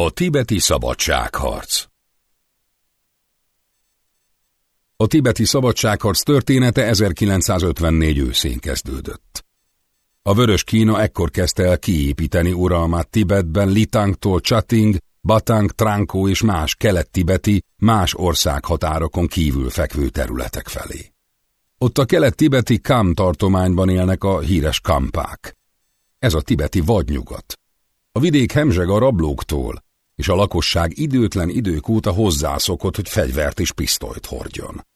A tibeti szabadságharc A tibeti szabadságharc története 1954 őszén kezdődött. A Vörös Kína ekkor kezdte el kiépíteni uralmát Tibetben Litangtól Chating, Batang, Trankó és más kelet-tibeti, más országhatárokon kívül fekvő területek felé. Ott a kelet-tibeti Kam tartományban élnek a híres kampák. Ez a tibeti vadnyugat. A vidék hemzseg a rablóktól, és a lakosság időtlen idők óta hozzászokott, hogy fegyvert és pisztolyt hordjon.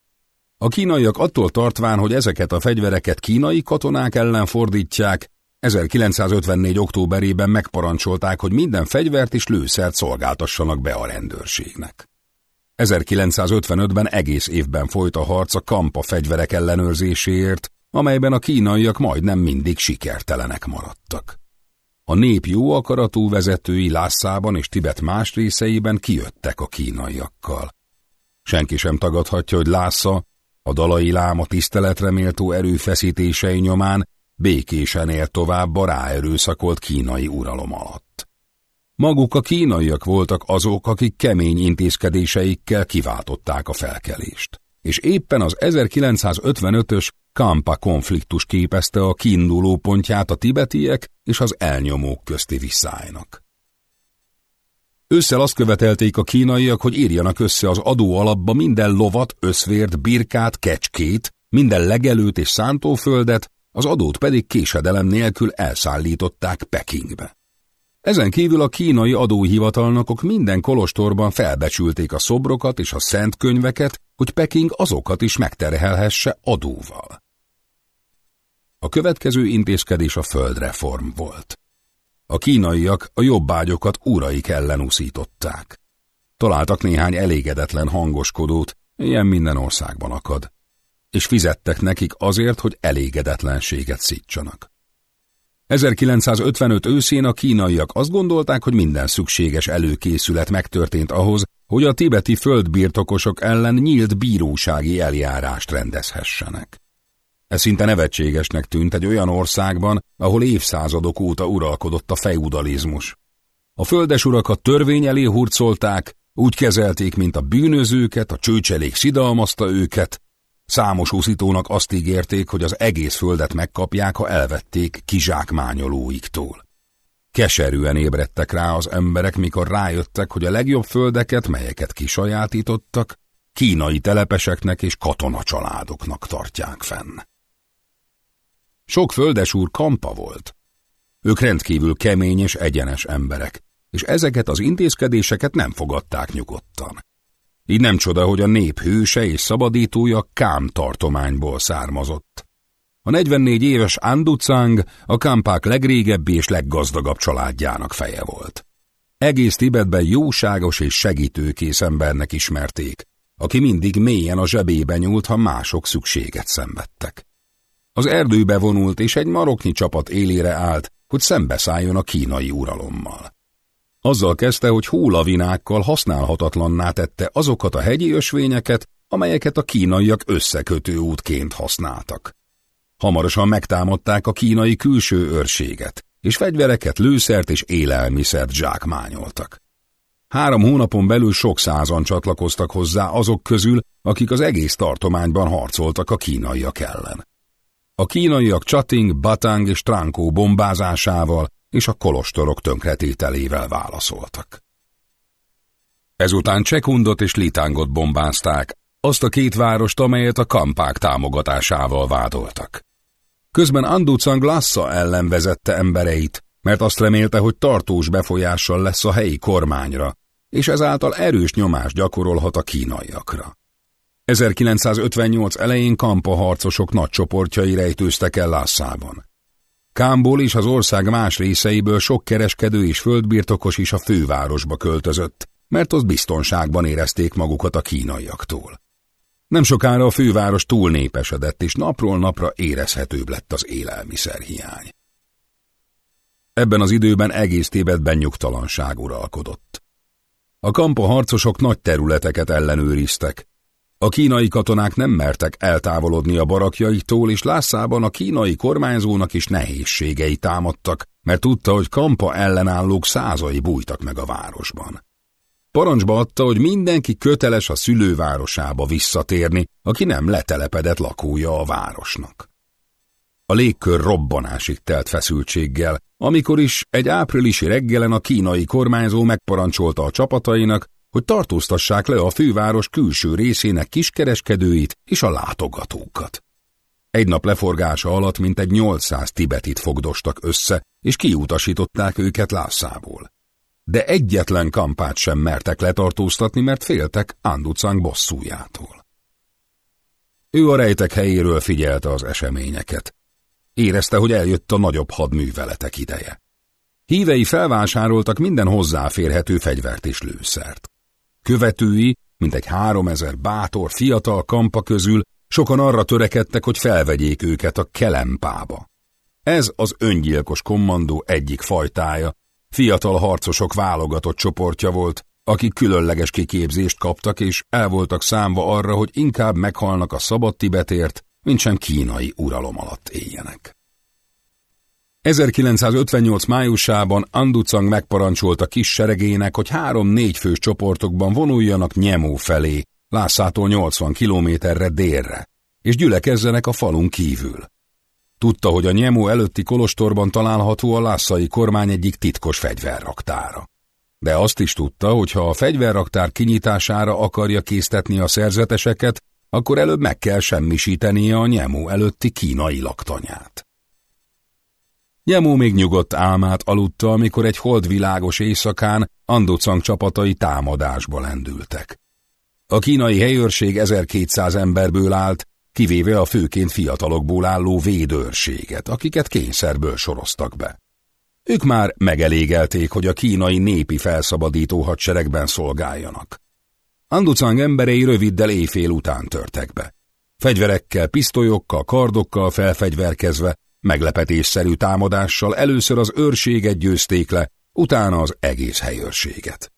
A kínaiak attól tartván, hogy ezeket a fegyvereket kínai katonák ellen fordítják, 1954. októberében megparancsolták, hogy minden fegyvert és lőszert szolgáltassanak be a rendőrségnek. 1955-ben egész évben folyt a harc a kampa fegyverek ellenőrzéséért, amelyben a kínaiak majdnem mindig sikertelenek maradtak. A nép jó akaratú vezetői Lászában és Tibet más részeiben kijöttek a kínaiakkal. Senki sem tagadhatja, hogy Lásza a dalai láma tiszteletre méltó erőfeszítései nyomán békésen él tovább a ráerőszakolt kínai uralom alatt. Maguk a kínaiak voltak azok, akik kemény intézkedéseikkel kiváltották a felkelést. És éppen az 1955-ös Kampa konfliktus képezte a kiinduló pontját a tibetiek és az elnyomók közti visszájnak. Ősszel azt követelték a kínaiak, hogy írjanak össze az adó alapba minden lovat, összvért, birkát, kecskét, minden legelőt és szántóföldet, az adót pedig késedelem nélkül elszállították Pekingbe. Ezen kívül a kínai adóhivatalnokok minden kolostorban felbecsülték a szobrokat és a szent könyveket, hogy Peking azokat is megterhelhesse adóval. A következő intézkedés a földreform volt. A kínaiak a jobbágyokat uraik ellen uszították. Találtak néhány elégedetlen hangoskodót, ilyen minden országban akad, és fizettek nekik azért, hogy elégedetlenséget szítsanak. 1955 őszén a kínaiak azt gondolták, hogy minden szükséges előkészület megtörtént ahhoz, hogy a tibeti földbirtokosok ellen nyílt bírósági eljárást rendezhessenek. Ez szinte nevetségesnek tűnt egy olyan országban, ahol évszázadok óta uralkodott a feudalizmus. A földesurakat törvény elé hurcolták, úgy kezelték, mint a bűnözőket, a csőcselék szidalmazta őket, Számos úszítónak azt ígérték, hogy az egész földet megkapják, ha elvették kizsákmányolóiktól. Keserűen ébredtek rá az emberek, mikor rájöttek, hogy a legjobb földeket, melyeket kisajátítottak, kínai telepeseknek és katonacsaládoknak tartják fenn. Sok földesúr kampa volt. Ők rendkívül kemény és egyenes emberek, és ezeket az intézkedéseket nem fogadták nyugodtan. Így nem csoda, hogy a nép hőse és szabadítója Kám tartományból származott. A 44 éves Anducang a Kampák legrégebbi és leggazdagabb családjának feje volt. Egész Tibetben jóságos és segítőkész embernek ismerték, aki mindig mélyen a zsebébe nyúlt, ha mások szükséget szenvedtek. Az erdőbe vonult, és egy maroknyi csapat élére állt, hogy szembeszálljon a kínai uralommal. Azzal kezdte, hogy hólavinákkal használhatatlanná tette azokat a hegyi ösvényeket, amelyeket a kínaiak összekötő útként használtak. Hamarosan megtámadták a kínai külső őrséget, és fegyvereket, lőszert és élelmiszert zsákmányoltak. Három hónapon belül sok százan csatlakoztak hozzá azok közül, akik az egész tartományban harcoltak a kínaiak ellen. A kínaiak Csating, Batang és Trankó bombázásával és a kolostorok tönkretételével válaszoltak. Ezután Csekundot és Litángot bombázták, azt a két várost, amelyet a kampák támogatásával vádoltak. Közben Anducang Lassa ellen vezette embereit, mert azt remélte, hogy tartós befolyással lesz a helyi kormányra, és ezáltal erős nyomást gyakorolhat a kínaiakra. 1958 elején kampa harcosok nagy csoportjai rejtőztek el Lászában. Kámból és az ország más részeiből sok kereskedő és földbirtokos is a fővárosba költözött, mert ott biztonságban érezték magukat a kínaiaktól. Nem sokára a főváros túl népesedett, és napról napra érezhetőbb lett az élelmiszerhiány. Ebben az időben egész Tibetben nyugtalanság uralkodott. A kampa harcosok nagy területeket ellenőriztek, a kínai katonák nem mertek eltávolodni a barakjaiktól, és Lászában a kínai kormányzónak is nehézségei támadtak, mert tudta, hogy Kampa ellenállók százai bújtak meg a városban. Parancsba adta, hogy mindenki köteles a szülővárosába visszatérni, aki nem letelepedett lakója a városnak. A légkör robbanásig telt feszültséggel, amikor is egy áprilisi reggelen a kínai kormányzó megparancsolta a csapatainak, hogy tartóztassák le a főváros külső részének kiskereskedőit és a látogatókat. Egy nap leforgása alatt mintegy 800 tibetit fogdostak össze, és kiutasították őket Lászából. De egyetlen kampát sem mertek letartóztatni, mert féltek Anducang bosszújától. Ő a rejtek helyéről figyelte az eseményeket. Érezte, hogy eljött a nagyobb hadműveletek ideje. Hívei felvásároltak minden hozzáférhető fegyvert és lőszert. Követői, mint egy háromezer bátor fiatal kampa közül, sokan arra törekedtek, hogy felvegyék őket a kelempába. Ez az öngyilkos kommandó egyik fajtája, fiatal harcosok válogatott csoportja volt, akik különleges kiképzést kaptak, és el voltak számva arra, hogy inkább meghalnak a szabad Tibetért, mint sem kínai uralom alatt éljenek. 1958 májusában Anducang megparancsolta kis seregének, hogy három-négy fős csoportokban vonuljanak Nyemó felé, Lászától 80 kilométerre délre, és gyülekezzenek a falun kívül. Tudta, hogy a Nyemó előtti kolostorban található a lászai kormány egyik titkos fegyverraktára. De azt is tudta, hogy ha a fegyverraktár kinyitására akarja késztetni a szerzeteseket, akkor előbb meg kell semmisítenie a Nyemó előtti kínai laktanyát. Nyemó még nyugodt álmát aludta, amikor egy holdvilágos éjszakán Andocang csapatai támadásba lendültek. A kínai helyőrség 1200 emberből állt, kivéve a főként fiatalokból álló védőrséget, akiket kényszerből soroztak be. Ők már megelégelték, hogy a kínai népi felszabadító hadseregben szolgáljanak. Anducang emberei röviddel éjfél után törtek be. Fegyverekkel, pisztolyokkal, kardokkal felfegyverkezve, meglepetésszerű támadással először az őrséget győzték le, utána az egész helyőrséget.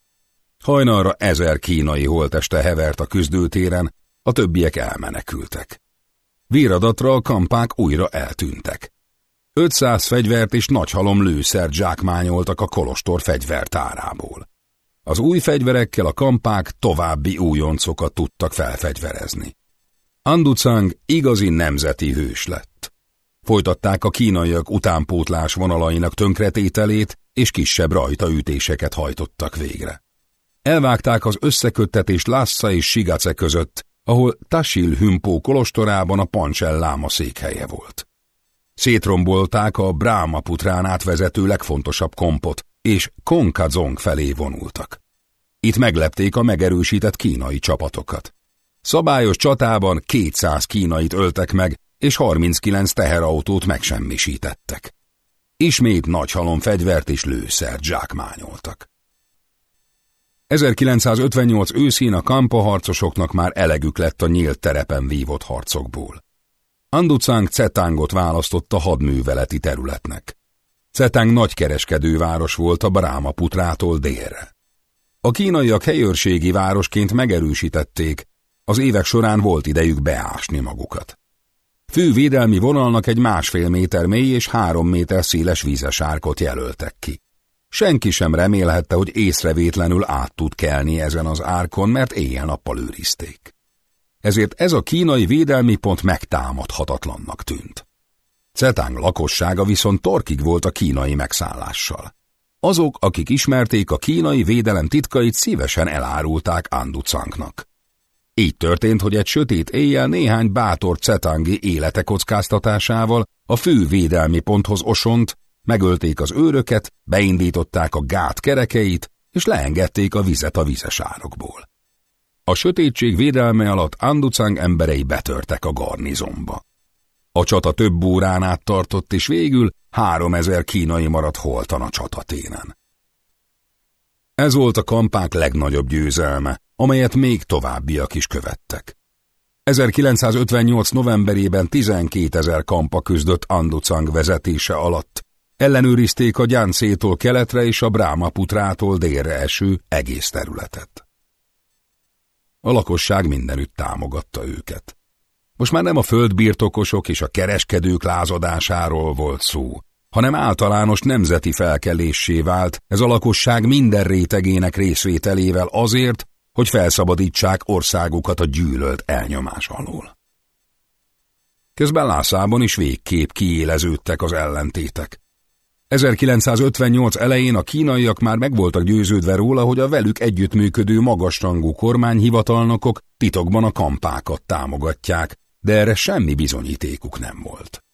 Hajnalra ezer kínai holteste hevert a küzdőtéren, a többiek elmenekültek. Víradatra a kampák újra eltűntek. 500 fegyvert és nagy halom lőszert zsákmányoltak a kolostor fegyvertárából. Az új fegyverekkel a kampák további újoncokat tudtak felfegyverezni. Anducang igazi nemzeti hős lett. Folytatták a kínaiak utánpótlás vonalainak tönkretételét, és kisebb rajtaütéseket hajtottak végre. Elvágták az összeköttetést Lassa és Sigace között, ahol Tasil Hümpó kolostorában a Pancsel láma székhelye volt. Szétrombolták a Bráma putrán átvezető legfontosabb kompot, és Konkadzong felé vonultak. Itt meglepték a megerősített kínai csapatokat. Szabályos csatában 200 kínait öltek meg, és 39 teherautót megsemmisítettek. Ismét nagy halom fegyvert és lőszert zsákmányoltak. 1958 őszén a kampa harcosoknak már elegük lett a nyílt terepen vívott harcokból. Anducang Cetángot választotta hadműveleti területnek. Cetang nagy kereskedőváros volt a Brámaputrától délre. A kínaiak helyőrségi városként megerősítették, az évek során volt idejük beásni magukat. Fő védelmi vonalnak egy másfél méter mély és három méter széles vízesárkot jelöltek ki. Senki sem remélhette, hogy észrevétlenül át tud kelni ezen az árkon, mert éjjel-nappal őrizték. Ezért ez a kínai védelmi pont megtámadhatatlannak tűnt. Cetáng lakossága viszont torkig volt a kínai megszállással. Azok, akik ismerték a kínai védelem titkait, szívesen elárulták Anducangnak. Így történt, hogy egy sötét éjjel néhány bátor cetangi élete kockáztatásával a fő védelmi ponthoz osont, megölték az őröket, beindították a gát kerekeit, és leengedték a vizet a vizesárokból. A sötétség védelme alatt Anducang emberei betörtek a garnizomba. A csata több órán át tartott, és végül három ezer kínai maradt holtan a csataténen. Ez volt a kampák legnagyobb győzelme, amelyet még továbbiak is követtek. 1958. novemberében 12 ezer kampa küzdött Anducang vezetése alatt, ellenőrizték a Gyánszétól keletre és a Brámaputrától délre eső egész területet. A lakosság mindenütt támogatta őket. Most már nem a földbirtokosok és a kereskedők lázadásáról volt szó, hanem általános nemzeti felkelésé vált ez a lakosság minden rétegének részvételével azért, hogy felszabadítsák országukat a gyűlölt elnyomás alól. Közben Lászában is végképp kiéleződtek az ellentétek. 1958 elején a kínaiak már meg voltak győződve róla, hogy a velük együttműködő magasrangú kormányhivatalnokok titokban a kampákat támogatják, de erre semmi bizonyítékuk nem volt.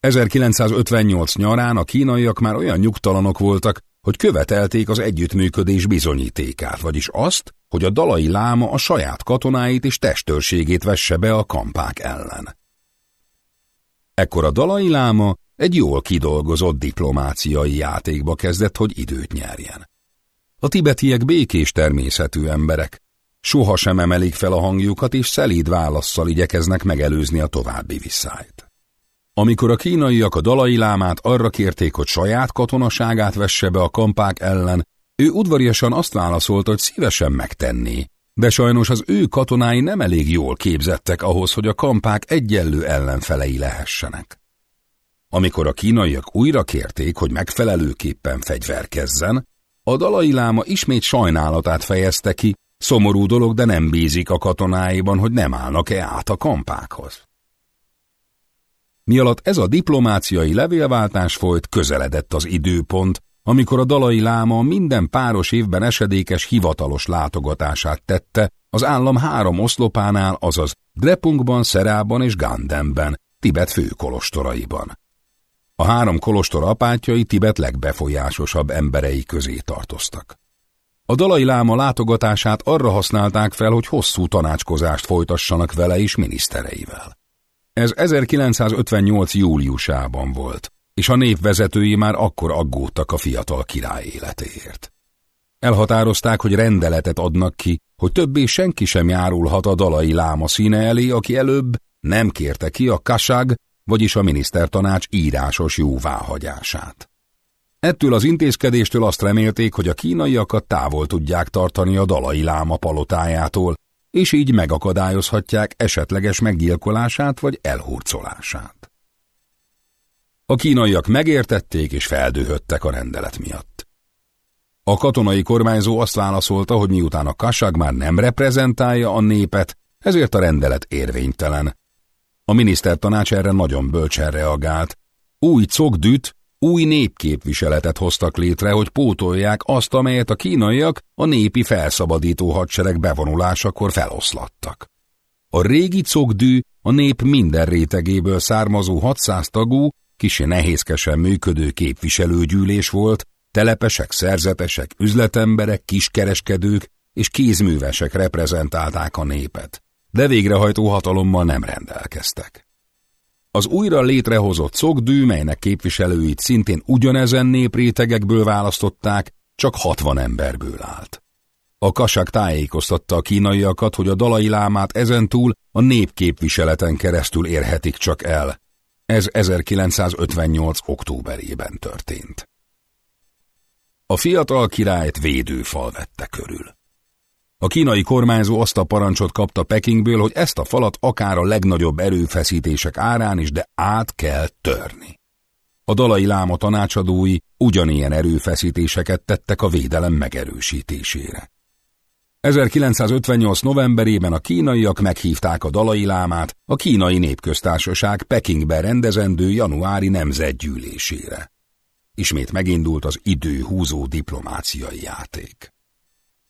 1958 nyarán a kínaiak már olyan nyugtalanok voltak, hogy követelték az együttműködés bizonyítékát, vagyis azt, hogy a dalai láma a saját katonáit és testőrségét vesse be a kampák ellen. Ekkor a dalai láma egy jól kidolgozott diplomáciai játékba kezdett, hogy időt nyerjen. A tibetiek békés természetű emberek, soha sem emelik fel a hangjukat, és szelíd válaszsal igyekeznek megelőzni a további visszájt. Amikor a kínaiak a dalai lámát arra kérték, hogy saját katonaságát vesse be a kampák ellen, ő udvariasan azt válaszolta, hogy szívesen megtenné, de sajnos az ő katonái nem elég jól képzettek ahhoz, hogy a kampák egyenlő ellenfelei lehessenek. Amikor a kínaiak újra kérték, hogy megfelelőképpen fegyverkezzen, a dalai láma ismét sajnálatát fejezte ki, szomorú dolog, de nem bízik a katonáiban, hogy nem állnak-e át a kampákhoz. Mi alatt ez a diplomáciai levélváltás folyt, közeledett az időpont, amikor a dalai láma minden páros évben esedékes hivatalos látogatását tette az állam három oszlopánál, azaz Drepungban, Szerában és Gandemben, Tibet főkolostoraiban. A három kolostor apátjai Tibet legbefolyásosabb emberei közé tartoztak. A dalai láma látogatását arra használták fel, hogy hosszú tanácskozást folytassanak vele és minisztereivel. Ez 1958. júliusában volt, és a nép vezetői már akkor aggódtak a fiatal király életéért. Elhatározták, hogy rendeletet adnak ki, hogy többé senki sem járulhat a dalai láma színe elé, aki előbb nem kérte ki a kasság, vagyis a minisztertanács írásos jóváhagyását. Ettől az intézkedéstől azt remélték, hogy a kínaiakat távol tudják tartani a dalai láma palotájától, és így megakadályozhatják esetleges meggyilkolását vagy elhurcolását. A kínaiak megértették és feldühöttek a rendelet miatt. A katonai kormányzó azt válaszolta, hogy miután a kasság már nem reprezentálja a népet, ezért a rendelet érvénytelen. A minisztertanács erre nagyon bölcsen reagált. Új cogdűt, új népképviseletet hoztak létre, hogy pótolják azt, amelyet a kínaiak a népi felszabadító hadsereg bevonulásakor feloszlattak. A régi cogdű a nép minden rétegéből származó 600 tagú, kisi nehézkesen működő képviselőgyűlés volt, telepesek, szerzetesek, üzletemberek, kiskereskedők és kézművesek reprezentálták a népet, de végrehajtó hatalommal nem rendelkeztek. Az újra létrehozott szokdű, melynek képviselőit szintén ugyanezen néprétegekből választották, csak 60 emberből állt. A kasak tájékoztatta a kínaiakat, hogy a dalai lámát ezentúl a népképviseleten keresztül érhetik csak el. Ez 1958. októberében történt. A fiatal királyt védőfal vette körül. A kínai kormányzó azt a parancsot kapta Pekingből, hogy ezt a falat akár a legnagyobb erőfeszítések árán is, de át kell törni. A dalai láma tanácsadói ugyanilyen erőfeszítéseket tettek a védelem megerősítésére. 1958. novemberében a kínaiak meghívták a dalai lámát a kínai népköztársaság Pekingben rendezendő januári nemzetgyűlésére. Ismét megindult az időhúzó diplomáciai játék.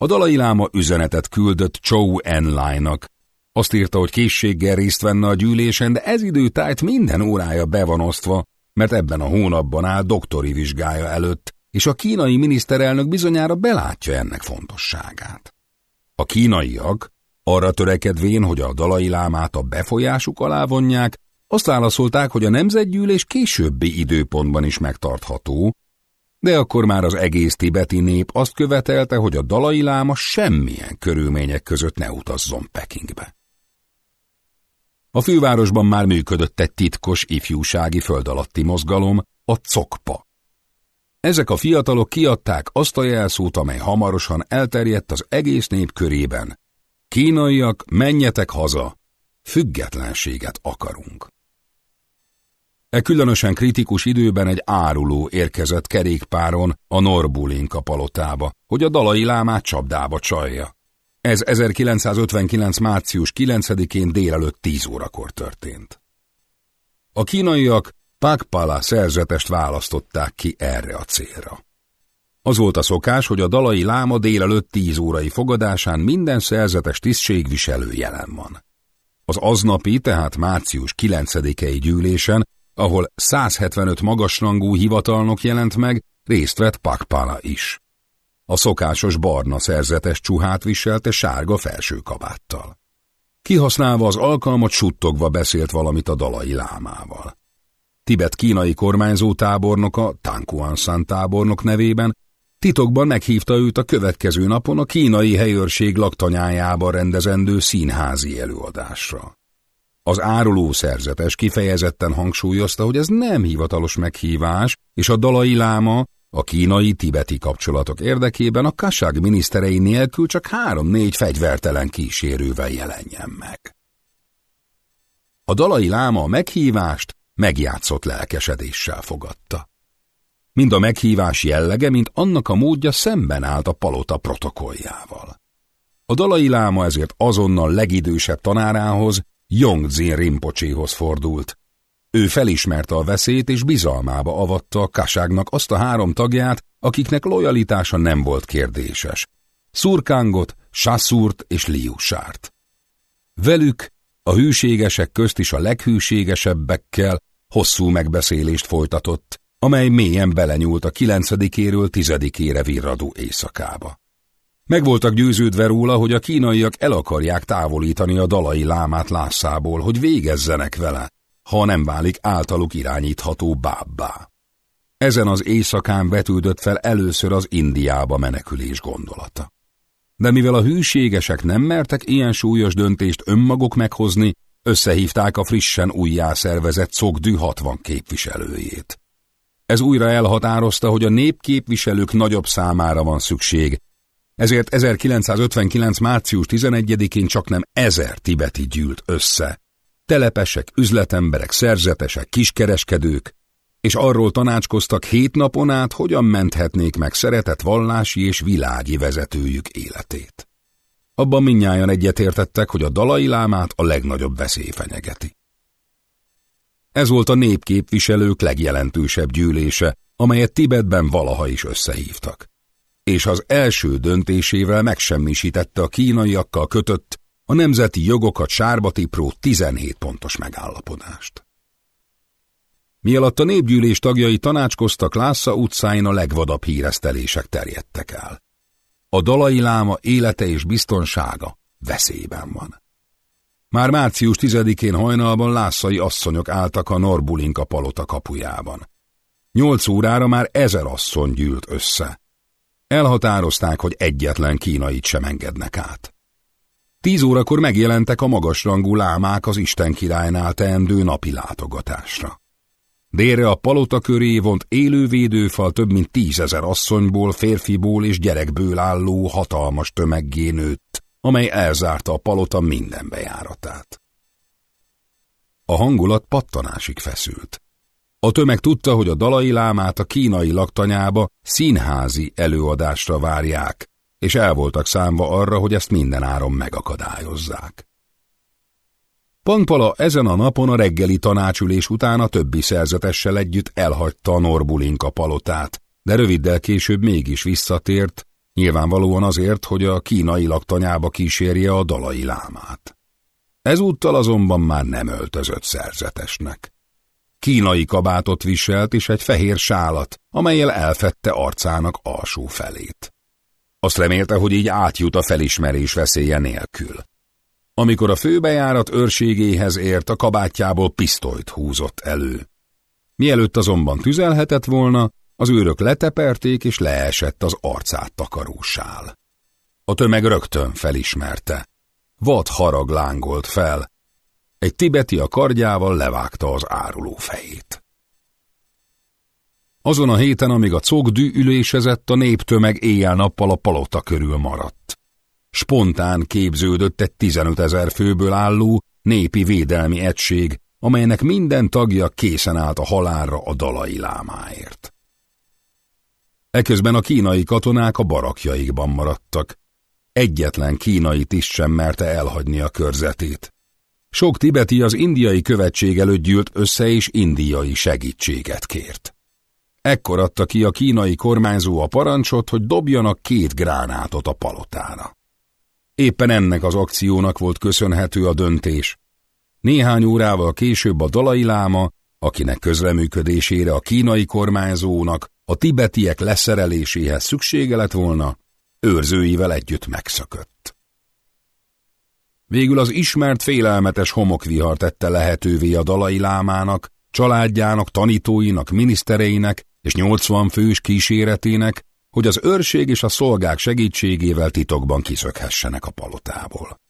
A dalai láma üzenetet küldött Chow Enlai-nak. Azt írta, hogy készséggel részt venne a gyűlésen, de ez időtájt minden órája be van osztva, mert ebben a hónapban áll doktori vizsgája előtt, és a kínai miniszterelnök bizonyára belátja ennek fontosságát. A kínaiak, arra törekedvén, hogy a dalai lámát a befolyásuk alá vonják, azt válaszolták, hogy a nemzetgyűlés későbbi időpontban is megtartható, de akkor már az egész tibeti nép azt követelte, hogy a dalai láma semmilyen körülmények között ne utazzon Pekingbe. A fővárosban már működött egy titkos ifjúsági földalatti mozgalom, a COKPA. Ezek a fiatalok kiadták azt a jelszót, amely hamarosan elterjedt az egész nép körében. Kínaiak, menjetek haza, függetlenséget akarunk. E különösen kritikus időben egy áruló érkezett kerékpáron a Norbulinka palotába, hogy a dalai lámát csapdába csalja. Ez 1959. március 9-én délelőtt 10 órakor történt. A kínaiak Pakpala szerzetest választották ki erre a célra. Az volt a szokás, hogy a dalai láma délelőtt 10 órai fogadásán minden szerzetes tisztségviselő jelen van. Az aznapi, tehát március 9-i gyűlésen, ahol 175 magasrangú hivatalnok jelent meg, részt vett Pakpala is. A szokásos barna szerzetes csuhát viselte sárga felső kabáttal. Kihasználva az alkalmat suttogva beszélt valamit a dalai lámával. Tibet kínai kormányzó tábornoka, Tankuan San tábornok nevében titokban meghívta őt a következő napon a kínai helyőrség laktanyájába rendezendő színházi előadásra. Az áruló szerzetes kifejezetten hangsúlyozta, hogy ez nem hivatalos meghívás, és a dalai láma a kínai-tibeti kapcsolatok érdekében a kasság miniszterei nélkül csak három-négy fegyvertelen kísérővel jelenjen meg. A dalai láma a meghívást megjátszott lelkesedéssel fogadta. Mind a meghívás jellege, mint annak a módja szemben állt a palota protokolljával. A dalai láma ezért azonnal legidősebb tanárához, Jongzin Rimpocséhoz fordult. Ő felismerte a veszélyt és bizalmába avatta a kaságnak azt a három tagját, akiknek lojalitása nem volt kérdéses. Szurkángot, Sasszúrt és Liusárt. Velük, a hűségesek közt is a leghűségesebbekkel hosszú megbeszélést folytatott, amely mélyen belenyúlt a kilencedikéről tizedikére virradó éjszakába. Meg voltak győződve róla, hogy a kínaiak el akarják távolítani a dalai lámát Lászából, hogy végezzenek vele, ha nem válik általuk irányítható bábbá. Ezen az éjszakán vetődött fel először az Indiába menekülés gondolata. De mivel a hűségesek nem mertek ilyen súlyos döntést önmaguk meghozni, összehívták a frissen újjászervezett Szogdű 60 képviselőjét. Ez újra elhatározta, hogy a népképviselők nagyobb számára van szükség, ezért 1959. március 11-én csak nem ezer tibeti gyűlt össze. Telepesek, üzletemberek, szerzetesek, kiskereskedők, és arról tanácskoztak hét napon át, hogyan menthetnék meg szeretett vallási és világi vezetőjük életét. Abban minnyáján egyetértettek, hogy a dalai lámát a legnagyobb veszély fenyegeti. Ez volt a népképviselők legjelentősebb gyűlése, amelyet Tibetben valaha is összehívtak. És az első döntésével megsemmisítette a kínaiakkal kötött, a nemzeti jogokat sárba tipró 17 pontos megállapodást. Mielőtt a népgyűlés tagjai tanácskoztak, Lásza utcáin a legvadabb híresztelések terjedtek el. A dalai láma élete és biztonsága veszélyben van. Már március 10-én hajnalban lászai asszonyok álltak a Norbulinka palota kapujában. Nyolc órára már ezer asszony gyűlt össze. Elhatározták, hogy egyetlen kínait sem engednek át. Tíz órakor megjelentek a magasrangú lámák az Isten királynál teendő napi látogatásra. Délre a palota köré vont élővédőfal több mint tízezer asszonyból, férfiból és gyerekből álló hatalmas tömeggé nőtt, amely elzárta a palota minden bejáratát. A hangulat pattanásig feszült. A tömeg tudta, hogy a dalai lámát a kínai laktanyába színházi előadásra várják, és el voltak számva arra, hogy ezt minden áron megakadályozzák. Pankpala ezen a napon a reggeli tanácsülés után a többi szerzetessel együtt elhagyta a Norbulinka palotát, de röviddel később mégis visszatért, Nyilvánvalóan azért, hogy a kínai laktanyába kísérje a dalai lámát. Ezúttal azonban már nem öltözött szerzetesnek. Kínai kabátot viselt és egy fehér sálat, amelyel elfette arcának alsó felét. Azt remélte, hogy így átjut a felismerés veszélye nélkül. Amikor a főbejárat őrségéhez ért, a kabátjából pisztolyt húzott elő. Mielőtt azonban tüzelhetett volna, az őrök leteperték, és leesett az arcát takarósál. A tömeg rögtön felismerte. Vad harag lángolt fel. Egy tibeti a kardjával levágta az áruló fejét. Azon a héten, amíg a cogdű ülésezett, a néptömeg éjjel-nappal a palota körül maradt. Spontán képződött egy 15 ezer főből álló népi védelmi egység, amelynek minden tagja készen állt a halálra a dalai lámáért. Eközben a kínai katonák a barakjaikban maradtak. Egyetlen kínai tiszt sem merte elhagyni a körzetét. Sok tibeti az indiai követség előtt gyűlt össze és indiai segítséget kért. Ekkor adta ki a kínai kormányzó a parancsot, hogy dobjanak két gránátot a palotára. Éppen ennek az akciónak volt köszönhető a döntés. Néhány órával később a dalai láma, akinek közreműködésére a kínai kormányzónak a tibetiek leszereléséhez szüksége lett volna, őrzőivel együtt megszökött. Végül az ismert félelmetes homokvihar tette lehetővé a dalai lámának, családjának, tanítóinak, minisztereinek és 80 fős kíséretének, hogy az őrség és a szolgák segítségével titokban kiszökhessenek a palotából.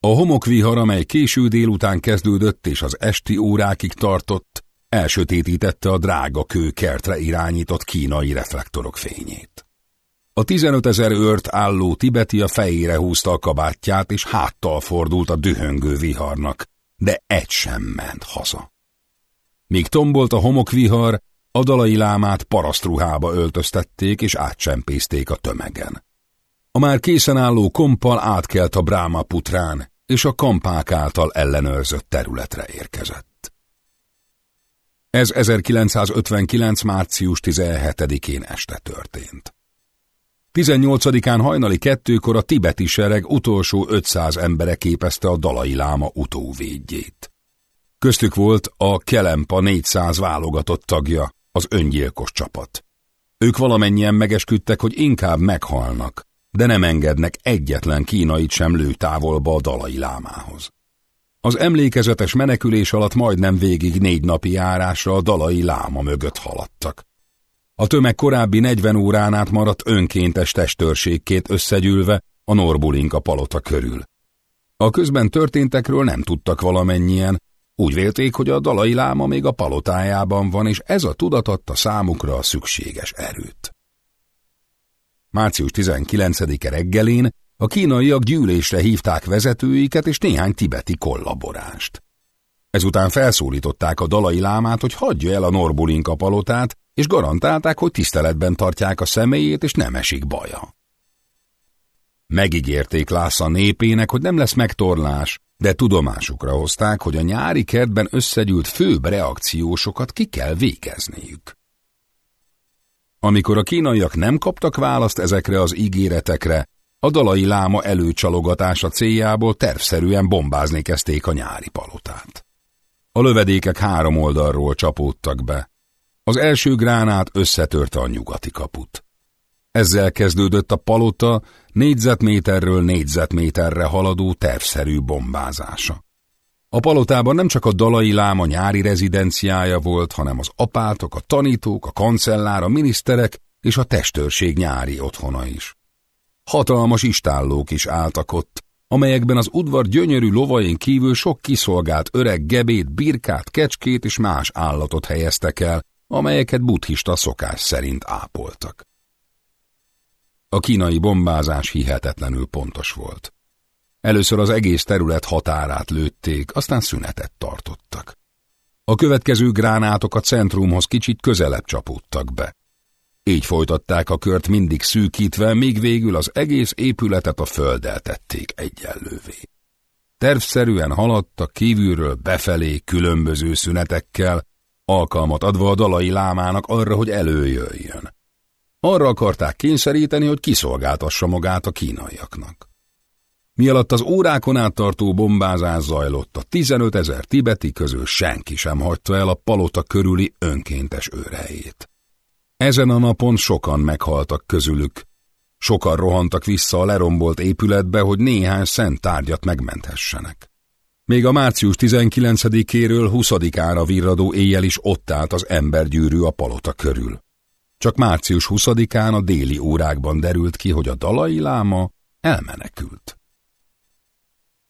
A homokvihar, amely késő délután kezdődött és az esti órákig tartott, elsötétítette a drága kő kertre irányított kínai reflektorok fényét. A 15 ezer őrt álló tibeti a fejére húzta a kabátját, és háttal fordult a dühöngő viharnak, de egy sem ment haza. Míg tombolt a homokvihar, a dalai lámát parasztruhába öltöztették és átcsempészték a tömegen. A már készen álló kompal átkelt a Bráma putrán, és a kampák által ellenőrzött területre érkezett. Ez 1959. március 17-én este történt. 18-án hajnali kettőkor a tibeti sereg utolsó 500 embere képezte a dalai láma utóvédjét. Köztük volt a Kelempa 400 válogatott tagja, az öngyilkos csapat. Ők valamennyien megesküdtek, hogy inkább meghalnak, de nem engednek egyetlen kínait sem lő távolba a dalai lámához. Az emlékezetes menekülés alatt majdnem végig négy napi járásra a dalai láma mögött haladtak. A tömeg korábbi 40 órán át maradt önkéntes testőrségként összegyűlve a Norbulinka palota körül. A közben történtekről nem tudtak valamennyien, úgy vélték, hogy a dalai láma még a palotájában van, és ez a tudat adta számukra a szükséges erőt. Március 19-e reggelén a kínaiak gyűlésre hívták vezetőiket és néhány tibeti kollaborást. Ezután felszólították a dalai lámát, hogy hagyja el a Norbulinka palotát, és garantálták, hogy tiszteletben tartják a személyét, és nem esik baja. Megígérték Lásza népének, hogy nem lesz megtorlás, de tudomásukra hozták, hogy a nyári kertben összegyűlt főbb reakciósokat ki kell végezniük. Amikor a kínaiak nem kaptak választ ezekre az ígéretekre, a dalai láma előcsalogatása céljából tervszerűen bombázni kezdték a nyári palotát. A lövedékek három oldalról csapódtak be. Az első gránát összetörte a nyugati kaput. Ezzel kezdődött a palota négyzetméterről négyzetméterre haladó tervszerű bombázása. A palotában nem csak a dalai láma nyári rezidenciája volt, hanem az apátok, a tanítók, a kancellár, a miniszterek és a testőrség nyári otthona is. Hatalmas istállók is álltak ott, amelyekben az udvar gyönyörű lovain kívül sok kiszolgált öreg gebét, birkát, kecskét és más állatot helyeztek el, amelyeket buddhista szokás szerint ápoltak. A kínai bombázás hihetetlenül pontos volt. Először az egész terület határát lőtték, aztán szünetet tartottak. A következő gránátok a centrumhoz kicsit közelebb csapódtak be. Így folytatták a kört mindig szűkítve, míg végül az egész épületet a földdel tették egyenlővé. Tervszerűen haladtak kívülről befelé különböző szünetekkel, alkalmat adva a dalai lámának arra, hogy előjöjjön. Arra akarták kényszeríteni, hogy kiszolgáltassa magát a kínaiaknak. Mielatt az órákon át tartó bombázás zajlott, a 15 ezer tibeti közül senki sem hagyta el a palota körüli önkéntes őrejét. Ezen a napon sokan meghaltak közülük. Sokan rohantak vissza a lerombolt épületbe, hogy néhány szent tárgyat megmenthessenek. Még a március 19-éről 20-ára virradó éjjel is ott állt az embergyűrű a palota körül. Csak március 20-án a déli órákban derült ki, hogy a dalai láma elmenekült.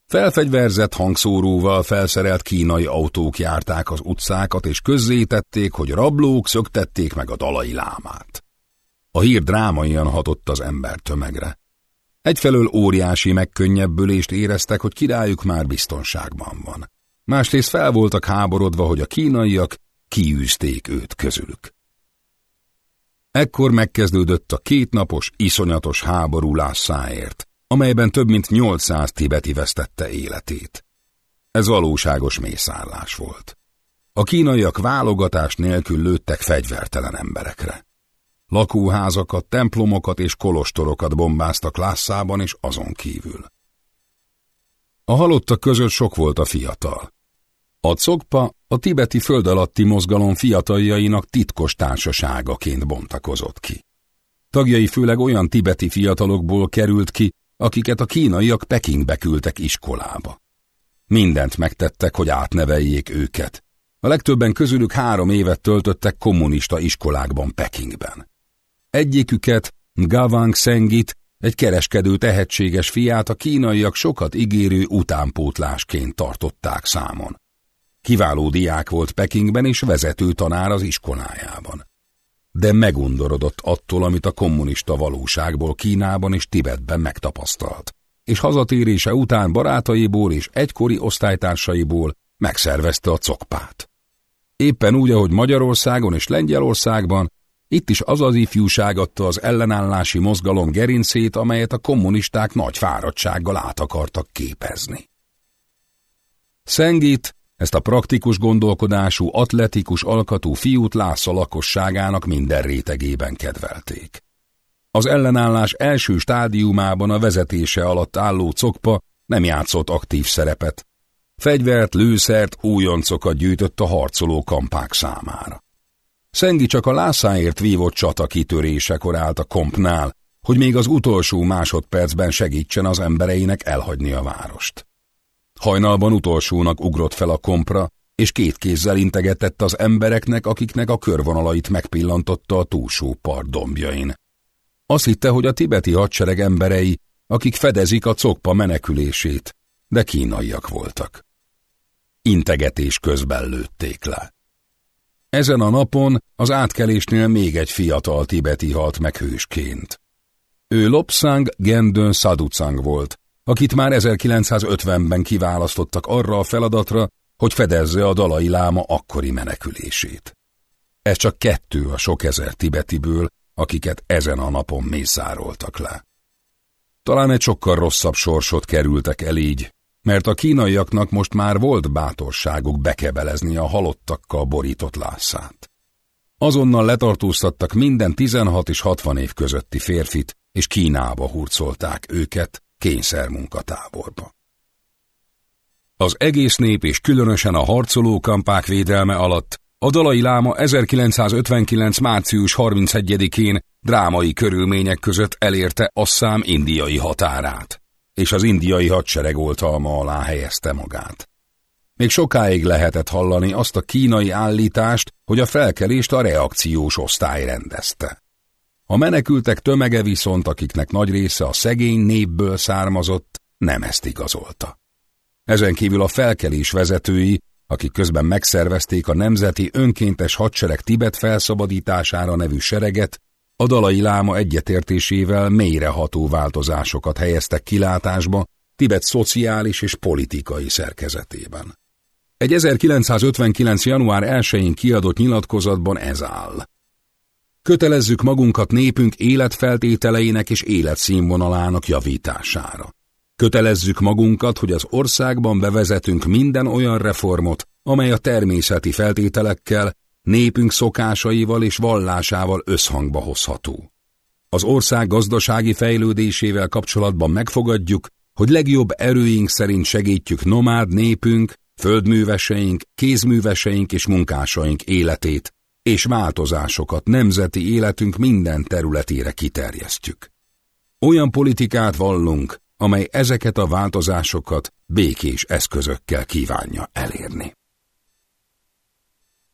Felfegyverzett hangszóróval felszerelt kínai autók járták az utcákat, és közzétették, hogy rablók szöktették meg a dalai lámát. A hír drámaian hatott az ember tömegre. Egyfelől óriási megkönnyebbülést éreztek, hogy királyuk már biztonságban van. másrészt fel voltak háborodva, hogy a kínaiak kiűzték őt közülük. Ekkor megkezdődött a kétnapos, iszonyatos háború Lásszáért, amelyben több mint 800 tibeti vesztette életét. Ez valóságos mészállás volt. A kínaiak válogatás nélkül lőttek fegyvertelen emberekre. Lakóházakat, templomokat és kolostorokat bombáztak Lászában és azon kívül. A halottak között sok volt a fiatal. A cokpa a tibeti föld alatti mozgalom fiataljainak titkos társaságaként bontakozott ki. Tagjai főleg olyan tibeti fiatalokból került ki, akiket a kínaiak Pekingbe küldtek iskolába. Mindent megtettek, hogy átneveljék őket. A legtöbben közülük három évet töltöttek kommunista iskolákban Pekingben. Egyiküket, Gavang Sengit, egy kereskedő tehetséges fiát a kínaiak sokat ígérő utánpótlásként tartották számon. Kiváló diák volt Pekingben és vezető tanár az iskolájában. De megundorodott attól, amit a kommunista valóságból Kínában és Tibetben megtapasztalt, és hazatérése után barátaiból és egykori osztálytársaiból megszervezte a cokpát. Éppen úgy, ahogy Magyarországon és Lengyelországban, itt is az az ifjúság adta az ellenállási mozgalom gerincét, amelyet a kommunisták nagy fáradtsággal át akartak képezni. Szengit, ezt a praktikus gondolkodású, atletikus alkatú fiút Lásza lakosságának minden rétegében kedvelték. Az ellenállás első stádiumában a vezetése alatt álló cokpa nem játszott aktív szerepet. Fegyvert, lőszert, újoncokat gyűjtött a harcoló kampák számára. Szengi csak a Lászáért vívott csata kitörésekor állt a kompnál, hogy még az utolsó másodpercben segítsen az embereinek elhagyni a várost. Hajnalban utolsónak ugrott fel a kompra, és két kézzel integetett az embereknek, akiknek a körvonalait megpillantotta a túlsó part dombjain. Azt hitte, hogy a tibeti hadsereg emberei, akik fedezik a cokpa menekülését, de kínaiak voltak. Integetés közben lőtték le. Ezen a napon az átkelésnél még egy fiatal tibeti halt meg hősként. Ő Lopsang Gendön Saducang volt, akit már 1950-ben kiválasztottak arra a feladatra, hogy fedezze a dalai láma akkori menekülését. Ez csak kettő a sok ezer tibetiből, akiket ezen a napon mészároltak le. Talán egy sokkal rosszabb sorsot kerültek el így, mert a kínaiaknak most már volt bátorságuk bekebelezni a halottakkal borított lászát. Azonnal letartóztattak minden 16 és 60 év közötti férfit, és Kínába hurcolták őket kényszermunkatáborba. Az egész nép és különösen a harcoló kampák védelme alatt a Dalai Láma 1959. március 31-én drámai körülmények között elérte Asszám indiai határát és az indiai hadsereg oltalma alá helyezte magát. Még sokáig lehetett hallani azt a kínai állítást, hogy a felkelést a reakciós osztály rendezte. A menekültek tömege viszont, akiknek nagy része a szegény népből származott, nem ezt igazolta. Ezen kívül a felkelés vezetői, akik közben megszervezték a Nemzeti Önkéntes Hadsereg Tibet felszabadítására nevű sereget, a dalai láma egyetértésével mélyreható változásokat helyeztek kilátásba Tibet szociális és politikai szerkezetében. Egy 1959. január 1-én kiadott nyilatkozatban ez áll. Kötelezzük magunkat népünk életfeltételeinek és életszínvonalának javítására. Kötelezzük magunkat, hogy az országban bevezetünk minden olyan reformot, amely a természeti feltételekkel népünk szokásaival és vallásával összhangba hozható. Az ország gazdasági fejlődésével kapcsolatban megfogadjuk, hogy legjobb erőink szerint segítjük nomád népünk, földműveseink, kézműveseink és munkásaink életét, és változásokat nemzeti életünk minden területére kiterjesztjük. Olyan politikát vallunk, amely ezeket a változásokat békés eszközökkel kívánja elérni.